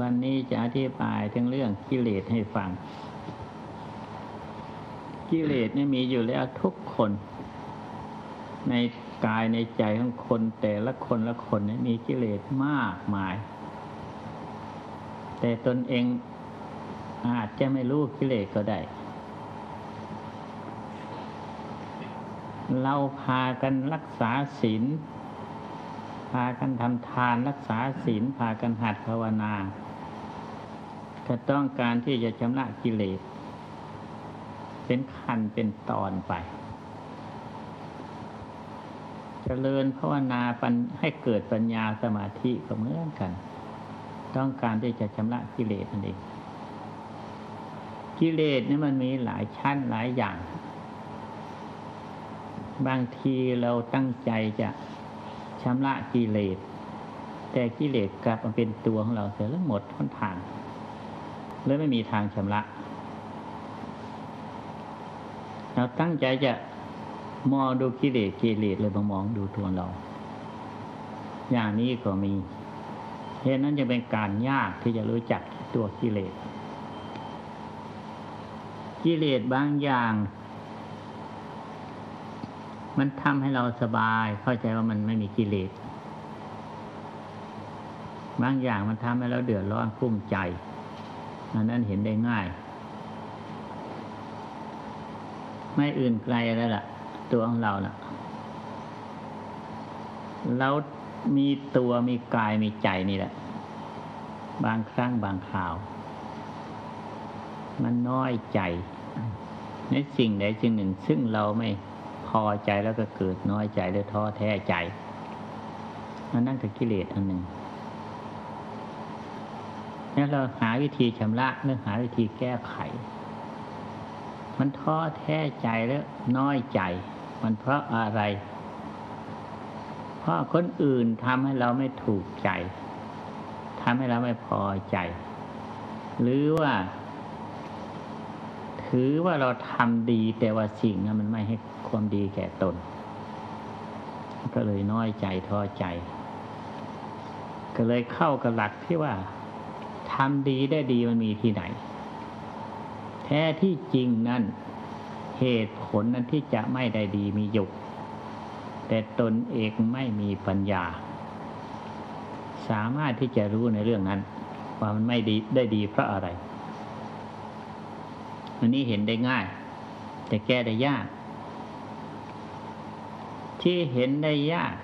วันนี้จะอธิบายถึงเรื่องกิเลสให้ฟัง กิเลสนี่มีอยู่แล้วทุกคน ในกายในใจของคนแต่ละคนละคนนี่มีกิเลสมากมาย แต่ตนเองอาจจะไม่รู้กิเลสก็ได้ เราพากันรักษาศีลพากันทำทานรักษาศีลพากันหัดภาวนา ก็ต้องการที่จะชำระกิเลส เป็นขั้นเป็นตอนไปจเจริญภาวนาปัญให้เกิดปัญญาสมาธิก็เหมือนกัน ต้องการที่จะชำระกิเลสนั่นเองกิเลสนี่มันมีหลายชั้นหลายอย่าง บางทีเราตั้งใจจะชำระกิเลส แต่กิเลสกลับมาเป็นตัวของเราเสียแล้วหมดทนทาง เลยไม่มีทางชำระเราตั้งใจจะมองดูกิเลสกิเลสเลยมามองดูตัวเรา อย่างนี้ก็มีเหตุนั้นจะเป็นการยากที่จะรู้จักตัวกิเลส กิเลสบางอย่าง มันทำให้เราสบาย เข้าใจว่ามันไม่มีกิเลส บางอย่างมันทำให้เราเดือดร้อนกุ้มใจ อันนั้นเห็นได้ง่าย ไม่อื่นไกลแล้วล่ะ ตัวของเราล่ะ เรามีตัวมีกายมีใจนี่แหละ บางครั้งบางคราว มันน้อยใจ ในสิ่งใดสิ่งหนึ่ง ซึ่งเราไม่พอใจแล้วก็เกิดน้อยใจหรือท้อแท้ใจนั่นนั่นคือกิเลสอันหนึ่ง นี่เราหาวิธีชำระหรือหาวิธีแก้ไข มันท้อแท้ใจแล้วน้อยใจ มันเพราะอะไร เพราะคนอื่นทำให้เราไม่ถูกใจทำให้เราไม่พอใจ หรือว่า ถือว่าเราทำดีแต่ว่าสิ่งนั้นมันไม่ให้ความดีแก่ตน ก็เลยน้อยใจท้อใจ ก็เลยเข้ากับหลักที่ว่า ทำดีได้ดีมันมีที่ไหน แท้ที่จริงนั้นเหตุผลนั้นที่จะไม่ได้ดีมีอยู่ แต่ตนเองไม่มีปัญญา สามารถที่จะรู้ในเรื่องนั้น ว่ามันไม่ดีได้ดีเพราะอะไรอันนี้เห็นได้ง่าย แต่แก้ได้ยาก ที่เห็นได้ยาก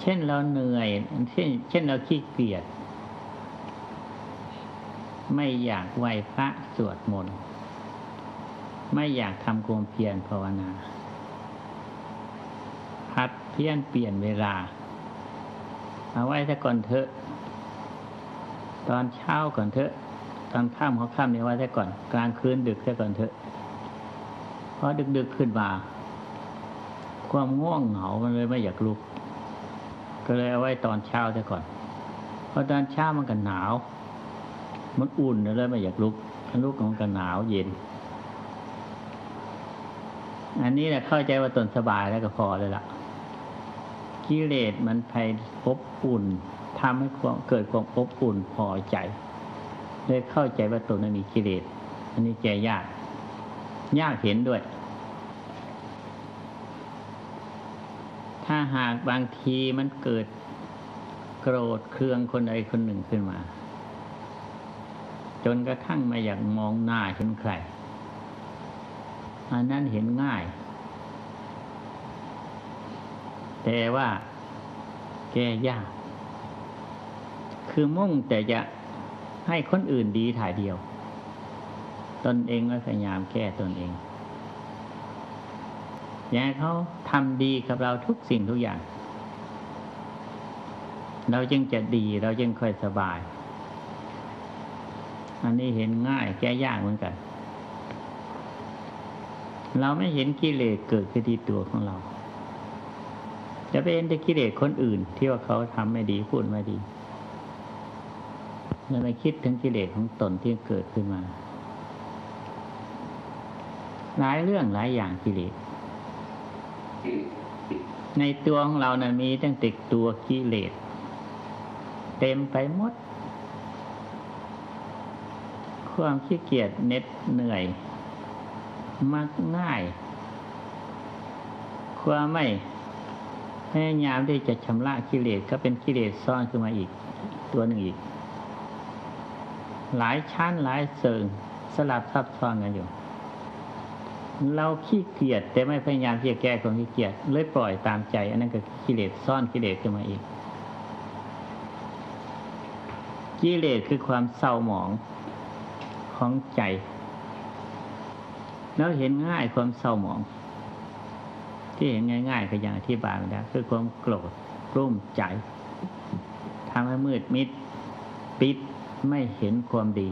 เช่นเราเหนื่อย เช่นเช่นเราขี้เกียจ ไม่อยากไหวพระสวดมนต์ไม่อยากทำความเพียรภาวนา พัดเพี้ยนเปลี่ยนเวลา เอาไว้ซะก่อนเถอะ ตอนเช้าก่อนเถอะ ตอนข้ามเขาข้ามเนี่ยว่าแค่ก่อน กลางคืนดึกแค่ก่อนเถอะเพราะดึกดึกขึ้นมา ความง่วงเหงา มันเลยไม่อยากลุก ก็เลยเอาไว้ตอนเช้าแค่ก่อน เพราะตอนเช้ามันก็หนาว มันอุ่นเลยไม่อยากลุกลุกมันก็หนาวเย็น อันนี้แหละเข้าใจว่าตนสบายแล้วก็พอเลยละ่ะกิเลสมันไปอบอุ่นทำให้ความเกิดความอบอุ่นพอใจเลยเข้าใจว่าตนนั้นมีกิเลสอันนี้แกยาก ยากเห็นด้วย ถ้าหากบางทีมันเกิดโกรธเครืองคนใดคนหนึ่งขึ้นมา จนกระทั่งไม่อยากมองหน้าเห็นใคร อันนั้นเห็นง่าย แต่ว่าแก้ยาก คือมุ่งแต่จะให้คนอื่นดีถ่ายเดียว ตนเองก็พยายามแก้ตนเองอยากเขาทำดีกับเราทุกสิ่งทุกอย่าง เราจึงจะดีเราจึงค่อยสบาย อันนี้เห็นง่ายแก้ยากเหมือนกัน เราไม่เห็นกิเลสเกิดขึ้นที่ตัวของเรา จะเป็นแต่กิเลสคนอื่น ที่ว่าเขาทำไม่ดีพูดไม่ดีเราไม่คิดถึงกิเลสของตนที่เกิดขึ้นมา หลายเรื่องหลายอย่างกิเลสในตัวของเรานะ่ะมีตั้งแต่ตัวกิเลส เต็มไปหมด ความขี้เกียจเน็ดเหนื่อย มักง่าย ความไม่พยายามที่จะชำระกิเลสก็เป็นกิเลสซ่อนขึ้นมาอีก ตัวหนึ่งอีก หลายชั้นหลายเสริงสลับซับซ้อนกันอยู่ เราขี้เกียจแต่ไม่พยายามที่จะแก้ความขี้เกียจเลยปล่อยตามใจ อันนั้นก็กิเลสซ่อนกิเลสขึ้นมาอีก กิเลสคือความเศร้าหมอง ของใจ แล้วเห็นง่ายความเศร้าหมอง ที่เห็นง่ายๆก็อย่างอธิบายมาแล้วคือความโกรธรุ่มใจทำให้มืดมิด ปิดไม่เห็นความดี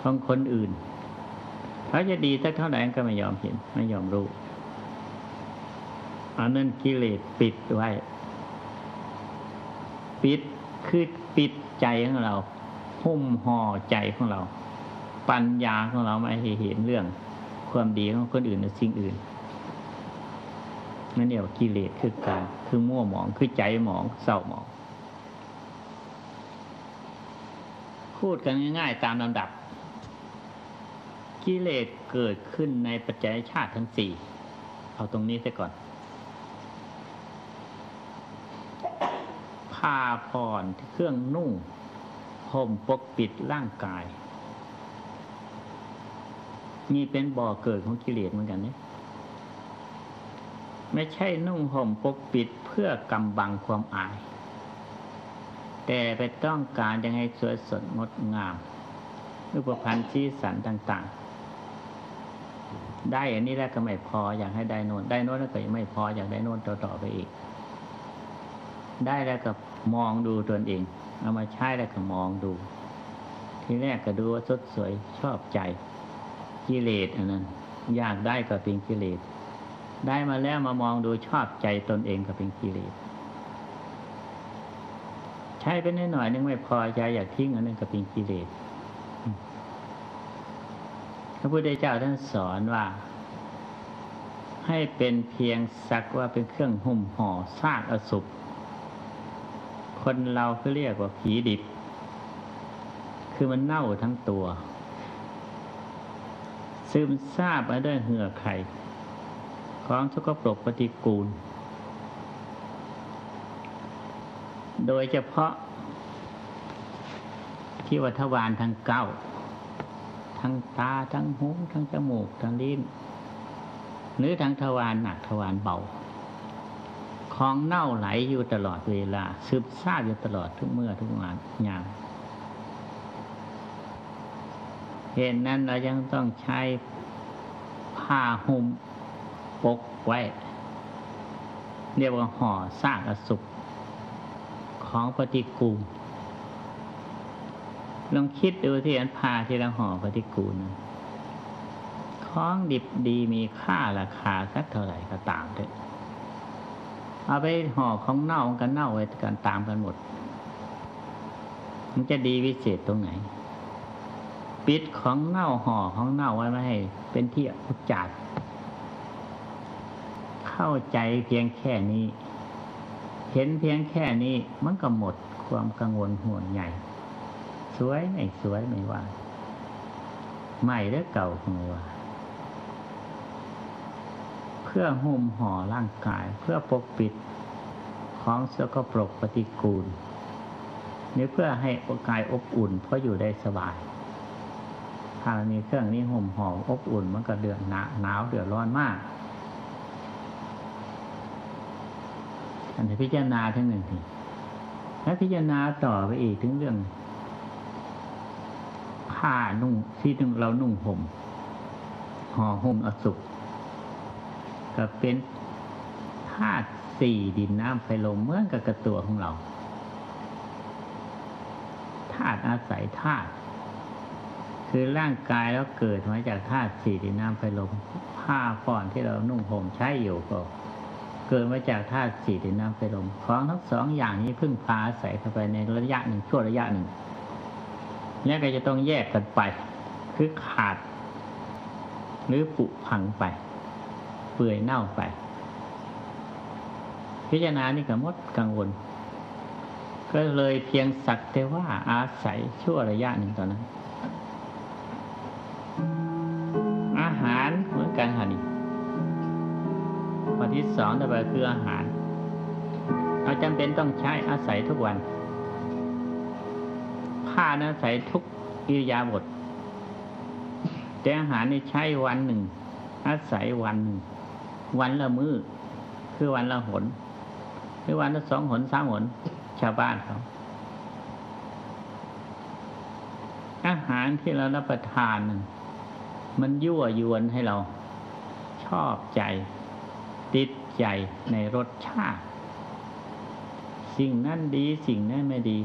ของคนอื่นเขาจะดีสักเท่าไหร่ก็ไม่ยอมเห็น ไม่ยอมรู้อันนั้นกิเลสปิดไว้ ปิดคือปิดใจของเรา หุ้มห่อใจของเรา ปัญญาของเราไม่เห็นเรื่อง ความดีของคนอื่นหรือสิ่งอื่นนั่นเดียกว่ากิเลสคือการคือมั่วหมองคือใจหมองเศร้าหมอง พูดกันง่ายๆตามลำดับ กิเลสเกิดขึ้นในปัจจัยชาติทั้งสี่เอาตรงนี้ซะก่อนผ้าผ่อนเครื่องนุ่งห่มปกปิดร่างกาย นี่เป็นบ่อเกิดของกิเลสเหมือนกันเนี่ยไม่ใช่นุ่งห่มปกปิดเพื่อกำบังความอาย แต่ไปต้องการยังให้สวยสดงดงามรูปพันธ์สีสันต่าง ๆ ได้อันนี้แล้วก็ไม่พออยากให้ได้นนได้นนแล้วก็ยังไม่พออยากได้นนต่อๆไปอีก ได้แล้วก็มองดูตนเอง เอามาใช้แล้วก็มองดู ทีแรกก็ดูว่าสดสวยชอบใจ กิเลสอันนั้น อยากได้ก็เป็นกิเลส ได้มาแล้วมามองดูชอบใจตนเองก็เป็นกิเลส ใช้ไปนิดหน่อยนึงไม่พอใจอยากทิ้งอันนั้นก็เป็นกิเลสพระพุทธเจ้าท่านสอนว่า ให้เป็นเพียงสักว่าเป็นเครื่องหุ้มห่อซากอสุภคนเราก็เรียกว่าผีดิบ คือมันเน่าทั้งตัว ซึมซาบมาด้วยเหงื่อไข่ของสกปรกปฏิกูล โดยเฉพาะ ที่วัฏวานทั้งเก้า ทั้งตาทั้งหู ทั้งจมูก ทั้งลิ้นหรือทั้งทวารหนักทวารเบา ของเน่าไหลอยู่ตลอดเวลา ซึมซาบอยู่ตลอดทุกเมื่อทุกงานอย่าม เหตุนั้นเรายังต้องใช้ผ้าห่มปกไว้ เรียกว่าห่อซากอสุขของปฏิกูลลองคิดดูที่อันพาที่เราห่อปฏิกูลนะของดิบดีมีค่าราคาสักเท่าไหร่ก็ตามเถอะเอาไปห่อของเน่ากันเน่าไว้กันตามกันหมด มันจะดีวิเศษตรงไหน ปิดของเน่าห่อของเน่าไว้ไม่ให้ เป็นที่อุจจาดเข้าใจเพียงแค่นี้ เห็นเพียงแค่นี้ มันก็หมดความกังวลห่วงใหญ่ สวยไม่สวยไม่ว่า ใหม่หรือเก่าไม่ว่าเพื่อหุ้มห่อร่างกายเพื่อปกปิดของสกปรกปฏิกูลนี่เพื่อให้กายอบอุ่นเพราะอยู่ได้สบาย ถ้ามีเครื่องนี้ห่มห่ออบอุ่นมันก็เดือดหนาหนาวเดือดร้อนมาก อันนี้พิจารณาทั้งหนึ่งทีแล้วพิจารณาต่อไปอีกถึงเรื่องผ้านุ่งที่เรานุ่งห่มห่อห่มอสุขก็เป็นธาตุสี่ดินน้ำไฟลมเหมือนกับกระตัวของเราธาตุอาศัยธาตุ คือร่างกายแล้วเกิดมาจากธาตุสี่ดินน้ำไฟลมผ้าผ่อนที่เรานุ่งห่มใช้อยู่ก็ เกิดมาจากธาตุสี่ดินน้ำไฟลมของทั้งสองอย่างนี้พึ่งพาอาศัยเข้าไปในระยะหนึ่งชั่วระยะหนึ่งแล้วก็จะต้องแยกกันไป คือขาด หรือผุพังไป เปื่อยเน่าไป พิจารณานี่ก็มดกังวล ก็เลยเพียงสักแต่ว่าอาศัยชั่วระยะหนึ่งตอนนั้น อาหารเหมือนกันค่ะนี่ข้อที่สองต่อไปคืออาหาร เราจำเป็นต้องใช้อาศัยทุกวัน ผ้าอาศัยทุกอิริยาบถแต่อาหารนี่ใช้วันหนึ่ง อาศัยวันหนึ่ง วันละมือ้อคือวันละหนหรือวันละสองหนสามหนชาวบ้านเขาอาหารที่เรารับประทาน มันยั่วยวนให้เราชอบใจ ติดใจในรสชาติ สิ่งนั้นดีสิ่งนั้นไม่ดี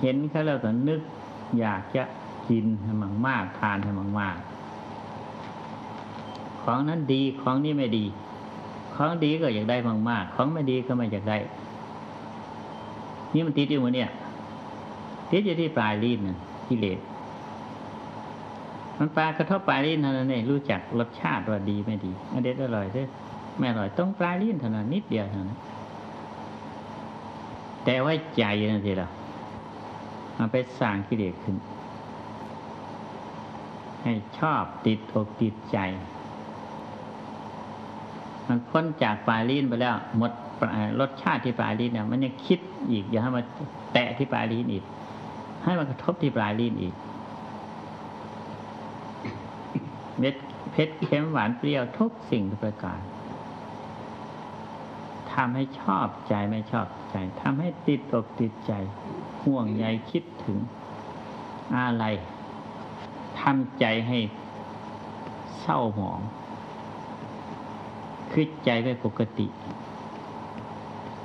เห็นเขาแล้วก็นึกอยากจะกินให้มากมากทานให้มากมากของนั้นดีของนี้ไม่ดี ของดีก็อยากได้มากมากของไม่ดีก็ไม่อยากได้ นี่มันติดอยู่มันเนี่ยติดอยู่ที่ปลายลิ้นกิเลส มันปลากระทบปลายลิ้นเท่านั้นเองรู้จักรสชาติว่าดีไม่ดีอเด็ดอร่อยด้วยไม่อร่อยต้องปลายลิ้นเท่านั้นนิดเดียวเท่านั้นแต่ว่าใจนั่นสิเรามันไปสร้างกิเลสขึ้น ให้ชอบติดอกติดใจ มันพ้นจากปลายลิ้นไปแล้ว หมดรสชาติที่ปลายลิ้นเนี่ยมันยังคิดอีกอย่าให้มันแตะที่ปลายลิ้นอีก ให้มันกระทบที่ปลายลิ้นอีก เม็ดเพชรเค็มหวานเปรี้ยวทุกสิ่งทุกประการทำให้ชอบใจไม่ชอบใจทำให้ติดอกติดใจ ห่วงใยคิดถึง อะไรทำใจให้เศร้าหมองคือใจไม่ปกติ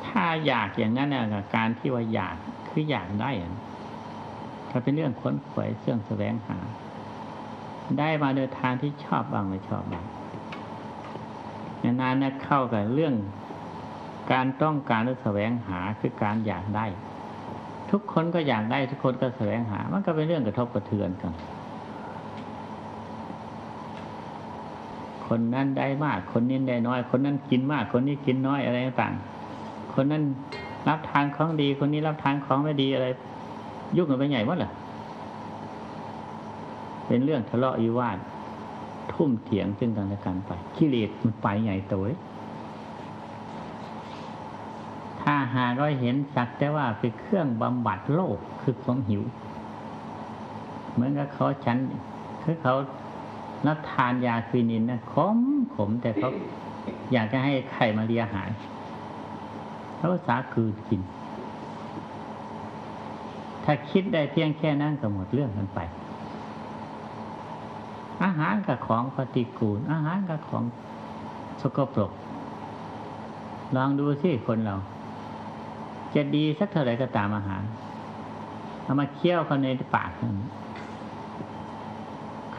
ถ้าอยากอย่างนั้นนะการที่ว่าอยากคืออยากได้ถ้าเป็นเรื่องค้นขวยเสื่องแสวงหา ได้มาโดยทางที่ชอบบ้างไม่ชอบบ้างนานๆนะเข้ากับเรื่องการต้องการหรือแสวงหาคือการอยากได้ ทุกคนก็อยากได้ทุกคนก็แสวงหา มันก็เป็นเรื่องกระทบกระเทือนกัน คนนั้นได้มาก คนนี้ได้น้อย คนนั้นกินมาก คนนี้กินน้อยอะไรต่างคนนั้นรับทานของดี คนนี้รับทานของไม่ดีอะไร ยุ่งกันไปใหญ่หมดเหรอ เป็นเรื่องทะเลาะวิวาททุ่มเถียงซึ่งกันและกันไปกิเลสมันไปใหญ่โตยถ้าหากเราเห็นสักแต่ว่าเป็นเครื่องบำบัดโลกคือความหิว เหมือนกับเขาฉันคือเขารับทานยาควินินนะขมขมแต่เขาอยากจะให้ไข่มาเลียหายเขาสาคือกิน ถ้าคิดได้เพียงแค่นั้นก็หมดเรื่องกันไป อาหารกับของปฏิกูล อาหารกับของสกปรก ลองดูสิคนเรา จะดีสักเท่าไหร่ก็ตามอาหาร เอามาเคี่ยวเขาในปาก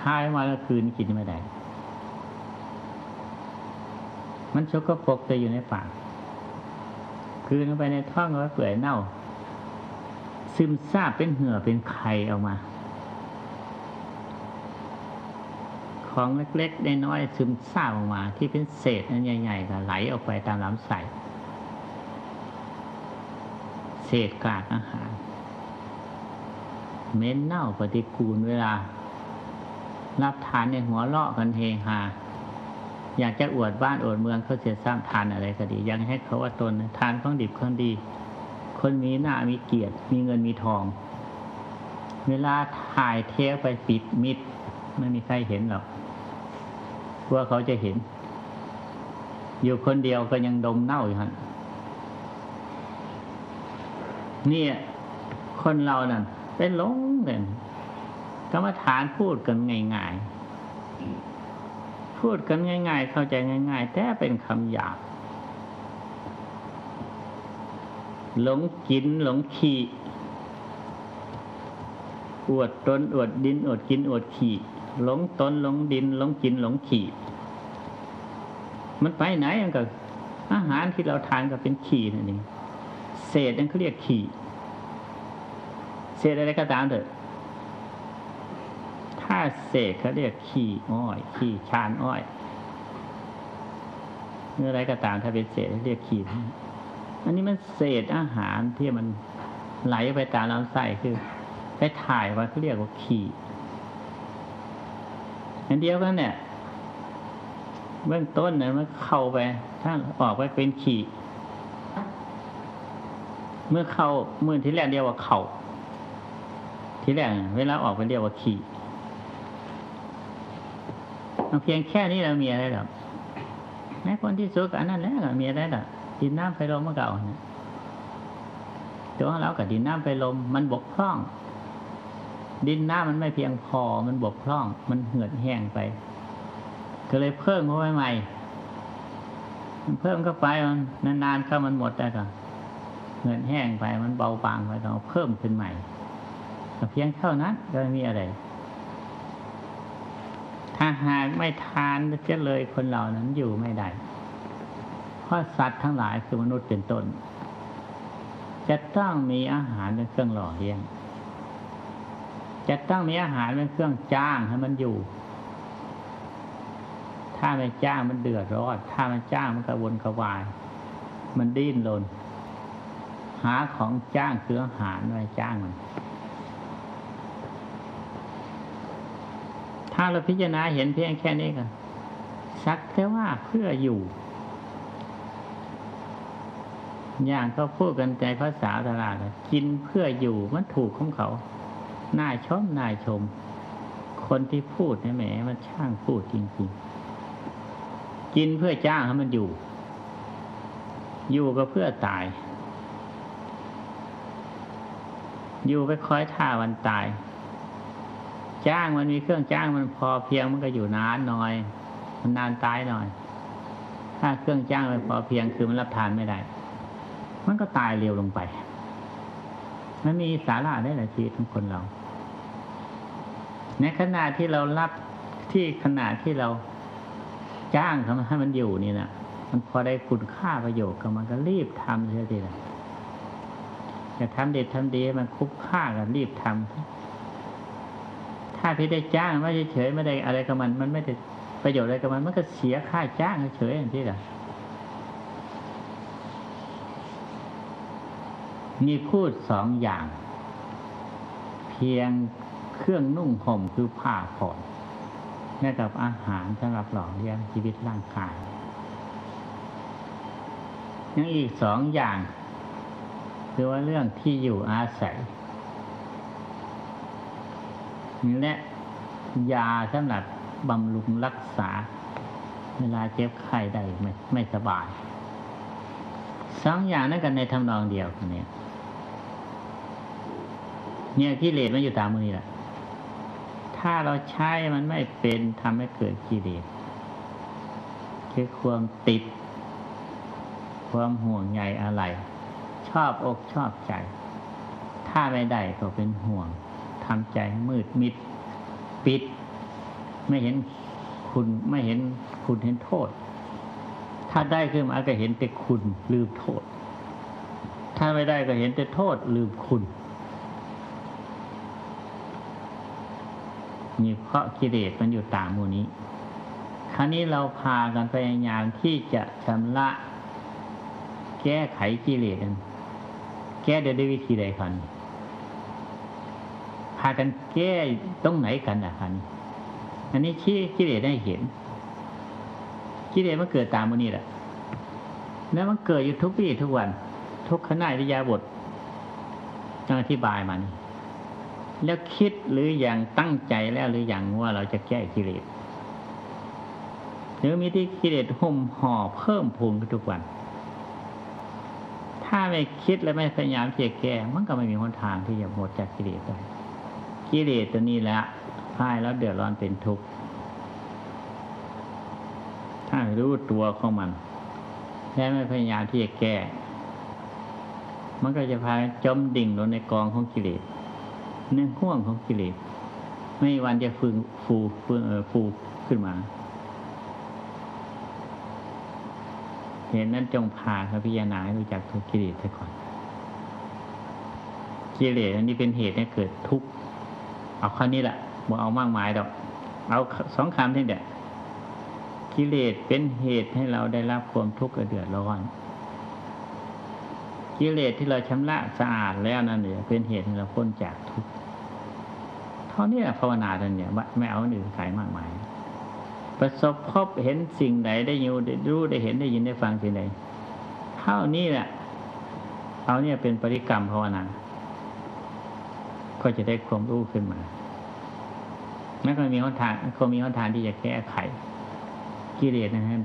คายมาแล้วคืนกินไม่ได้ มันสกปรกจะอยู่ในปาก คืนเข้าไปในท้องแล้วเปื่อยเน่า ซึมซาบเป็นเหื่อเป็นไข่ออกมา ของเล็กๆน้อยๆซึมซาบออกมา ที่เป็นเศษนั้นใหญ่ๆก็ไหลออกไปตามลำไส้เศษกากอาหารเม้นเน่าปฏิกูลเวลา รับทานในหัวเลาะกันเฮฮาอยากจะอวดบ้านอวดเมืองเขาเสียสร้างทานอะไรก็ดี ยังให้เขาว่าตนทานของดิบของดี คนมีหน้ามีเกียรติมีเงินมีทอง เวลาถ่ายเทไปปิดมิดไม่มีใครเห็นหรอก ว่าเขาจะเห็น อยู่คนเดียวก็ยังดมเน่าอยู่ฮะนี่คนเรานั่นเป็นหลงเลยกรรมฐานพูดกันง่ายๆ พูดกันง่าย ๆ เข้าใจง่าย ๆ แต่เป็นคำหยาบหลงกินหลงขี่อวดตนอวดดินอวดกินอวดขี่ หลงตนหลงดินหลงกินหลงขี่ มันไปไหนมันก็อาหารที่เราทานก็เป็นขี่นั่นเองเศษนั่นเขาเรียกขี่เศษอะไรก็ตามเถอะถ้าเศษเขาเรียกขี่อ้อย ขี่ชานอ้อยเมื่อไรก็ตามถ้าเป็นเศษเรียกขี่อันนี้มันเศษอาหารที่มันไหลไปตามลำไส้คือ ไปถ่ายว่าเขาเรียกว่าขี่ อันเดียวกันเนี่ยเบื้องต้นเนี่ยมันเข้าไป ถ้าออกไปเป็นขี่เมื่อเข้าเมื่อที่แรกเรียกว่าเข่าที่แรกเวลาออกไปเรียกว่าขี่เพียงแค่นี้เรามีอะไรหรอแม้คนที่สุขอันนั้นแล้วมีอะไรหรอดินน้ำไฟลมเมื่อเก่าเนี่ยตัวเรากับดินน้ำไฟลมมันบกพร่อง ดินน้ำมันไม่เพียงพอมันบกพร่อง มันเหือดแห้งไป ก็เลยเพิ่มเข้าไปใหม่มันเพิ่มเข้าไปมันนานๆเข้ามันหมดแล้วก็เหือดแห้งไปมันเบาบางไปเราเพิ่มขึ้นใหม่เพียงเท่านั้นก็ไม่มีอะไร ถ้าหากไม่ทานจะเลยคนเหล่านั้นอยู่ไม่ได้ เพราะสัตว์ทั้งหลายคือมนุษย์เป็นต้น จะต้องมีอาหารเป็นเครื่องหล่อเลี้ยง จะต้องมีอาหารเป็นเครื่องจ้างให้มันอยู่ ถ้าไม่จ้างมันเดือดร้อนถ้ามันจ้างมันกระวนกระวาย มันดิ้นรนหาของจ้างคืออาหารไว้จ้างมัน ถ้าเราพิจารณาเห็นเพียงแค่นี้ก็สักแต่ว่าเพื่ออยู่ อย่างเขาพูดกันใจภาษาตลาดกินเพื่ออยู่มันถูกของเขา น่าชมน่าชม คนที่พูดนี่ยแหมมันช่างพูดจริงๆ กินเพื่อจ้างให้มันอยู่ อยู่ก็เพื่อตาย อยู่ไปคอยท่าวันตาย จ้างมันมีเครื่องจ้างมันพอเพียงมันก็อยู่นานหน่อย มันนานตายหน่อย ถ้าเครื่องจ้างมันพอเพียงคือมันรับทานไม่ได้ มันก็ตายเร็วลงไป มันมีสาระได้หลายชีวิตของคนเรา ในขณะที่เรารับที่ขณะที่เราจ้างเขาให้มันอยู่นี่นะมันพอได้คุณค่าประโยชน์ก็มันก็รีบทำเสียทีละจะทำเด็ดทำดีมันคุ้มค่ากันรีบทำถ้าพี่ได้จ้างไม่เฉยไม่ได้อะไรกับมัน มันไม่ได้ประโยชน์อะไรกับมัน มันก็เสียค่าจ้างเฉยอย่างที่ละ มีพูดสองอย่าง เพียงเครื่องนุ่งห่มคือผ้าผ่อนและกับอาหารสำหรับหล่อเลี้ยงชีวิตร่างกายยังอีกสองอย่าง คือว่าเรื่องที่อยู่อาศัยและยาสำหรับบำรุงรักษา เวลาเจ็บไข้ได้ไม่ไม่สบายสองอย่างนั้นกันในทำนองเดียวกันเนี่ย เนี่ยกิเลสมันอยู่ตามมือนี่แหละถ้าเราใช้มันไม่เป็นทำให้เกิดกิเลสคือความติด ความห่วงใยอะไร ชอบอกชอบใจ ถ้าไม่ได้ก็เป็นห่วงทำใจมืดมิด ปิด ไม่เห็นคุณไม่เห็นคุณเห็นโทษ ถ้าได้ขึ้นมาก็เห็นแต่คุณลืมโทษ ถ้าไม่ได้ก็เห็นแต่โทษลืมคุณ มีเพราะกิเลสมันอยู่ตามมูนี้ คราวนี้เราพากันพยายามที่จะชำระแก้ไขกิเลสแก้ด้วยวิธีใดคันพากันแก้ตรงไหนกันอะคันอันนี้ชี้กิเลสได้เห็น กิเลสมันเกิดตามมูนี้แหละแล้วมันเกิดอยู่ทุกวี่ทุกวัน ทุกขณะวิยาบทจงอธิบายมัน แล้วคิดหรืออย่างตั้งใจแล้วหรืออย่างว่าเราจะแก้กิเลสหรือมีที่กิเลสห่มห่อเพิ่มพูนทุกวัน ถ้าไม่คิดและไม่พยายามที่จะแก้ มันก็ไม่มีหนทางที่จะหมดจากกิเลสได้กิเลสตัวนี้แหละพ่ายแล้วเดือดร้อนเป็นทุกข์ถ้ารู้ตัวของมัน และไม่พยายามที่จะแก้ มันก็จะพาจมดิ่งลงในกองของกิเลส เนื่อห่วงของกิเลส ไม่วันจะฟูฟูฟูเออฟูขึ้นมา เห็นนั้นจงพาพระพิจารณาให้รู้จักทุกกิเลสซะก่อน กิเลสอันนี้เป็นเหตุให้เกิดทุกข์เอาข้อนี้แหละบอกเอามากมายดอก เอาสองคำที่เดียกิเลสเป็นเหตุให้เราได้รับความทุกข์เดือดร้อน กิเลสที่เราชำระสะอาดแล้วนั่นเนี่ยเป็นเหตุให้เราพ้นจากทุกข์เท่านี้ภาวนาท่านเนี่ยไม่เอาหนึ่งไกลมากมาย ประสบพบเห็นสิ่งใดได้ยินได้รู้ได้เห็นได้ยินได้ฟังสิ่งใดเท่านี้แหละเอาเนี่ยเป็นปริกรรมภาวนา ก็จะได้ความรู้ขึ้นมาแม้ก็มีหนทางก็มีหนทางที่จะแก้ไข กิเลสนะฮะ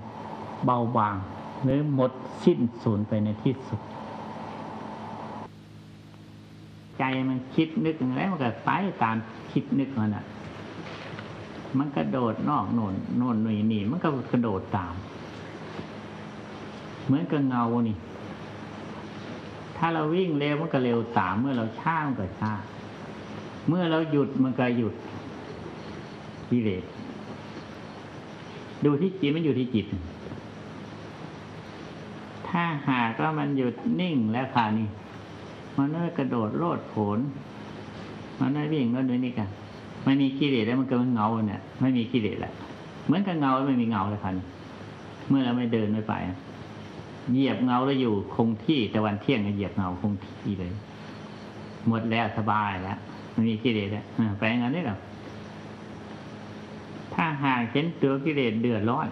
เบาบางหรือหมดสิ้นสูญไปในที่สุด ใจมันคิดนึกอะไรมันก็ไปตามคิดนึกมันอะ มันกระโดดนอกโน่นโน่นหน่ยนี่มันก็กระโดดตาม เหมือนกับเงานี่ ถ้าเราวิ่งเร็วมันก็เร็วตาม เมื่อเราช้ามันก็ช้าเมื่อเราหยุดมันก็หยุดกิเลสดูที่จิตมันอยู่ที่จิต ถ้าหากว่ามันหยุดนิ่งแล้วค่ะนี่ มันไม่กระโดดโลดโผนมันไม่วิ่งก็ด้วยนี่กันไม่มีกิเลสแล้วมันก็มันเงาเนี่ย ไม่มีกิเลสแหละเหมือนกับเงาไม่มีเงาเลยค่ะเมื่อเราไม่เดินไม่ไปเหยียบเงาแล้วอยู่คงที่แต่วันเที่ยงเหยียบเงาคงที่เลย หมดแล้วสบายแล้วไม่มีกิเลสแล้วไปงั้นได้หรอถ้าหากเห็นตัวกิเลสเดือดร้อน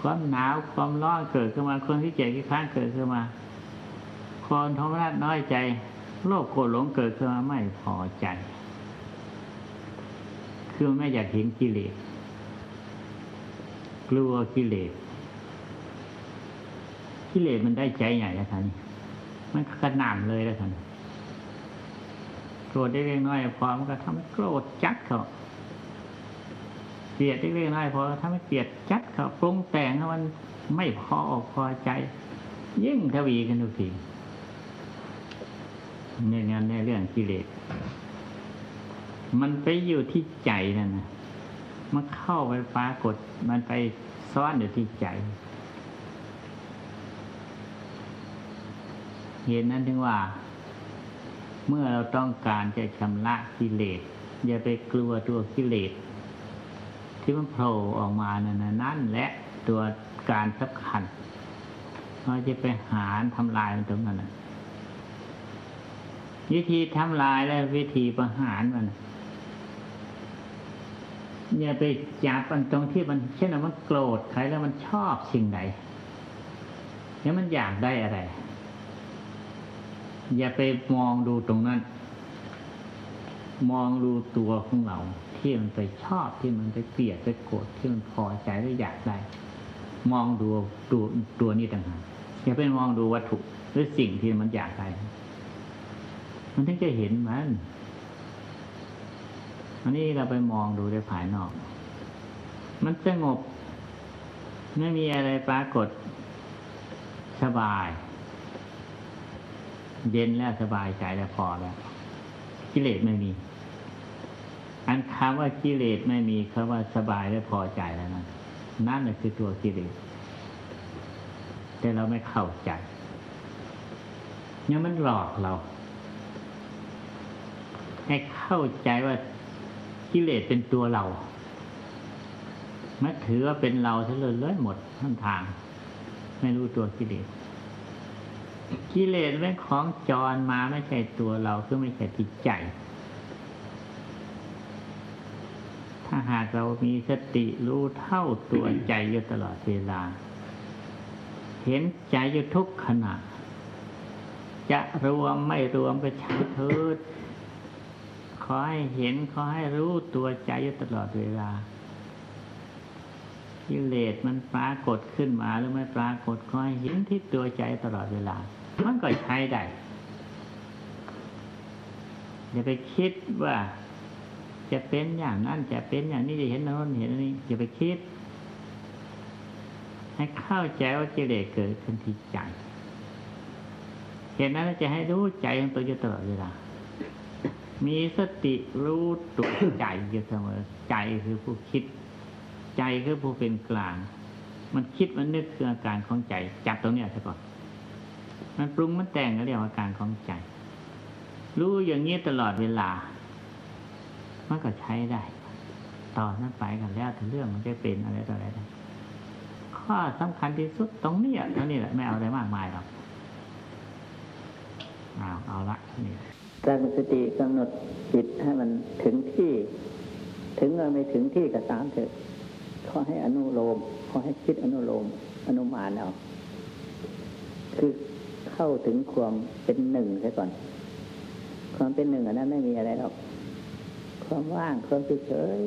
ความหนาวความร้อนเกิดขึ้นมา คนที่เจ็บที่ค้างเกิดขึ้นมา คนทมนัดน้อยใจ โลภโกรธหลงเกิดขึ้นมาไม่พอใจ คือไม่อยากเห็นกิเลสกลัวกิเลสกิเลสมันได้ใจใหญ่แล้วท่านมันกระหน่ำเลยแล้วท่านโกรธได้เล็กน้อยพอมันก็ทำให้โกรธจัดเขา กลียดเล็กน้อยพอทำให้เกลียดจัดเขาปรุงแต่งมันไม่พออกพอใจ ยิ่งทวีกันทุกทีในงานในเรื่องกิเลสมันไปอยู่ที่ใจนั่นนะมันเข้าไปปรากฏ มันไปซ่อนอยู่ที่ใจเห็นนั้นถึงว่า เมื่อเราต้องการจะชำระกิเลสอย่าไปกลัวตัวกิเลส ที่มันโผล่ออกมานั่นนั่นและตัวการสำคัญเราจะไปหาทำลายมันตรงนั้นนะวิธีทำลายและวิธีประหารมันอย่าไปจับมันตรงที่มันเช่นว่ามันโกรธใครแล้วมันชอบสิ่งใดแล้วมันอยากได้อะไร อย่าไปมองดูตรงนั้น มองดูตัวของเรา ที่มันไปชอบที่มันไปเกลียดไปโกรธที่มันพอใจหรืออยากได้ มองดูตัวตัวนี้ต่างหากอย่าไปมองดูวัตถุหรือสิ่งที่มันอยากได้ มันถึงจะเห็นมัน อันนี้เราไปมองดูในภายนอก มันสงบ ไม่มีอะไรปรากฏ สบาย เย็นแล้วสบายใจแล้วพอแล้ว กิเลสไม่มี อันคำว่ากิเลสไม่มีคำว่าสบายและพอใจแล้วนะนั่นแหละคือตัวกิเลสแต่เราไม่เข้าใจเนี่ยมันหลอกเรา ให้เข้าใจว่ากิเลสเป็นตัวเราไม่ถือว่าเป็นเราซะเลยเลยหมดทั้งทาง ไม่รู้ตัวกิเลสกิเลสเป็นของจรมาไม่ใช่ตัวเราคือไม่ใช่จิตใจ ถ้าหากเรามีสติรู้เท่าตัวใจอยู่ตลอดเวลา เห็นใจอยู่ทุกขณะ จะรวมไม่รวมก็ใช้เถิดขอให้เห็นขอให้รู้ตัวใจอยู่ตลอดเวลากิเลสมันปรากฏขึ้นมาหรือไม่ปรากฏขอให้เห็นที่ตัวใจตลอดเวลา มันก็ใช้ได้อย่าไปคิดว่า จะเป็นอย่างนั้นจะเป็นอย่างนี้จะเห็นโน้นเห็นนี้อย่าไปคิด ให้เข้าใจว่ากิเลสเกิดขึ้นที่ใจเห็นนั้นจะให้รู้ใจของตัวอยู่ตลอดเวลา มีสติรู้ตัวใจอยู่เสมอ ใจคือผู้คิด ใจคือผู้เป็นกลาง มันคิดมันนึกคืออาการของใจ จับตรงนี้ซะก่อน มันปรุงมันแต่งก็เรียกว่าอาการของใจ รู้อย่างนี้ตลอดเวลา มันก็ใช้ได้ต่อนั้นไปกันแล้วถึงเรื่องมันจะเป็นอะไรต่ออะไรได้ข้อสำคัญที่สุดตรงนี้เท่านี้แหละไม่เอาอะไรมากมายหรอกเอาเอาละนี่การมีสติกำหนดจิตให้มันถึงที่ ถึงไม่ถึงที่ก็ตามเถอะขอให้อนุโลมขอให้คิดอนุโลมอนุมานเอาคือเข้าถึงความเป็นหนึ่งซะก่อน ความเป็นหนึ่งอันนั้นไม่มีอะไรหรอก ความว่างความเฉย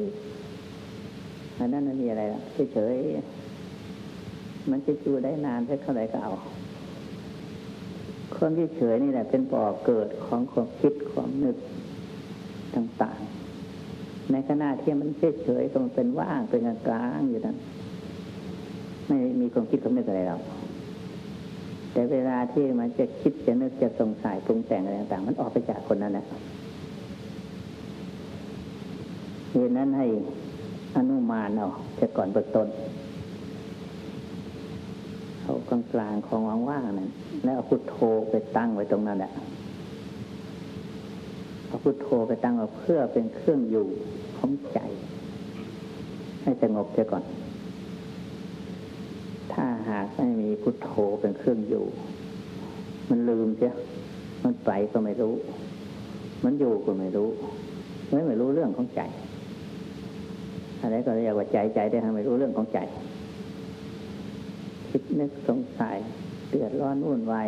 อันนั้นไม่มีอะไรหรอกเฉยมันจะอยู่ได้นานสักเท่าไหร่ก็เอาความเฉยนี่แหละเป็นบ่อเกิดของความคิดความนึกต่างๆ ในขณะที่มันเฉยๆก็มันเป็นว่างเป็นกลางอยู่นั้นไม่มีความคิดความนึกอะไรหรอกแต่เวลาที่มันจะคิดจะนึกจะสงสัยปรุงแต่งอะไรต่าง ๆ มันออกไปจากคนนั้นแหละ เหตุนั้นให้อนุมานเอาจะก่อนเบิกต้นเอากลางกลางของว่างๆนั้นแล้วเอาพุทโธไปตั้งไว้ตรงนั้นแหละเอาพุทโธไปตั้งไว้เพื่อเป็นเครื่องอยู่ของใจ ให้สงบเสียก่อน ถ้าหากไม่มีพุทโธเป็นเครื่องอยู่ มันลืมเสียมันไปก็ไม่รู้ มันอยู่ก็ไม่รู้ไม่ไม่รู้เรื่องของใจ อะไรก็เรียกว่าใจใจได้ทำไมรู้เรื่องของใจ คิดนึกสงสัยเดือดร้อนวุ่นวาย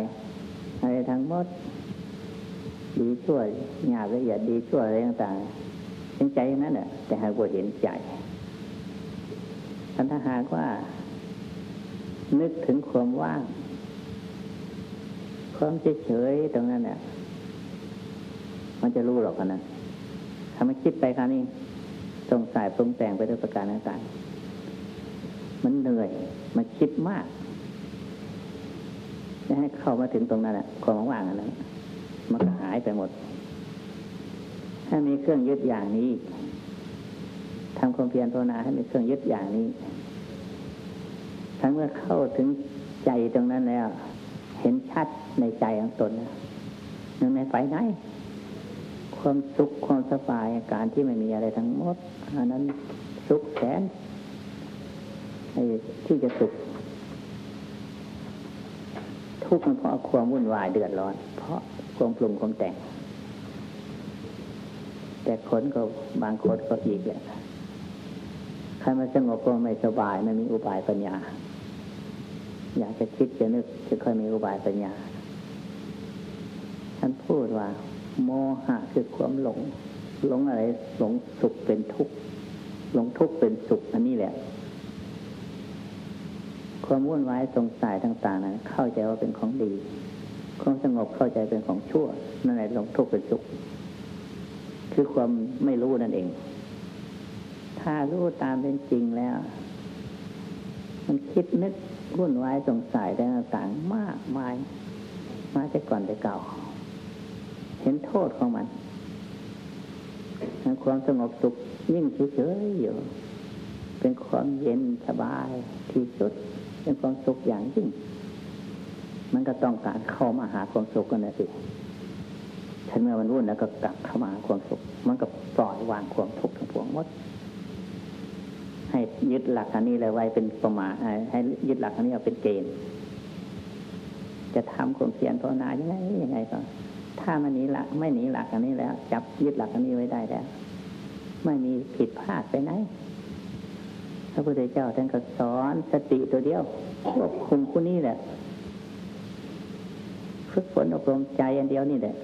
อะไรทั้งหมด ดีชั่วหยาบละเอียดดีชั่วอะไรต่างๆเป็นใจนั้นแหละแต่หากว่าเห็นใจถ้าหากว่า นึกถึงความว่างความเฉยๆตรงนั้นเนี่ยมันจะรู้หรอกนะถ้าไม่คิดไปคราวนี้ สงสัยปรุงแต่งไปด้วยประการต่างๆมันเหนื่อย มันคิดมากจะให้เข้ามาถึงตรงนั้นแหละความว่างอันนั้นมันก็หายไปหมด ถ้ามีเครื่องยึดอย่างนี้ทำความเพียรภาวนาให้มีเครื่องยึดอย่างนี้ ทั้งเมื่อเข้าถึงใจตรงนั้นแล้ว เห็นชัดในใจของตนนะยังในไปไหน ความสุขความสบายการที่ไม่มีอะไรทั้งหมดอันนั้นสุขแสนที่จะสุขทุกข์มันเพราะความวุ่นวายเดือดร้อน เพราะความปรุงความแต่ง แต่คนก็บางคนก็อีกแหละใครมาสงบก็ไม่สบายไม่มีอุบายปัญญา อยากจะคิดจะนึกจะค่อยมีอุบายปัญญาท่านพูดว่า โมหะคือความหลง หลงอะไร หลงสุขเป็นทุกข์ หลงทุกข์เป็นสุข อันนี้แหละ ความวุ่นวายสงสัยต่างๆนั้นเข้าใจว่าเป็นของดี ความสงบเข้าใจเป็นของชั่ว นั่นแหละหลงทุกข์เป็นสุข คือความไม่รู้นั่นเอง ถ้ารู้ตามเป็นจริงแล้ว มันคิดนึกวุ่นวายสงสัยต่างๆมากมาย มาแต่ก่อนแต่เก่า ห็นโทษของมัน ความสงบสุขยิ่งเฉยๆอยู่ เป็นความเย็นสบายที่สุด เป็นความสุขอย่างยิ่ง มันก็ต้องการเข้ามาหาความสุขกันนะสิฉันเมื่อมันวุ่นแล้วก็กลับเข้ามาหาความสุข มันก็ปล่อยวางความทุกข์ทั้งปวงหมด ให้ยึดหลักอันนี้เลยไว้เป็นประมาให้ยึดหลักอันนี้เอาเป็นเกณฑ์จะทำความเพียรภาวนายังไงยังไงก็ ถ้ามันหนีหลักไม่หนีหลักอันนี้แล้ว จับยึดหลักอันนี้ไว้ได้แล้ว ไม่มีผิดพลาดไปไหนพระพุทธเจ้าท่านก็สอนสติตัวเดียวควบคุมผู้นี้แหละฝึกฝนอบรมใจอันเดียวนี่แหละ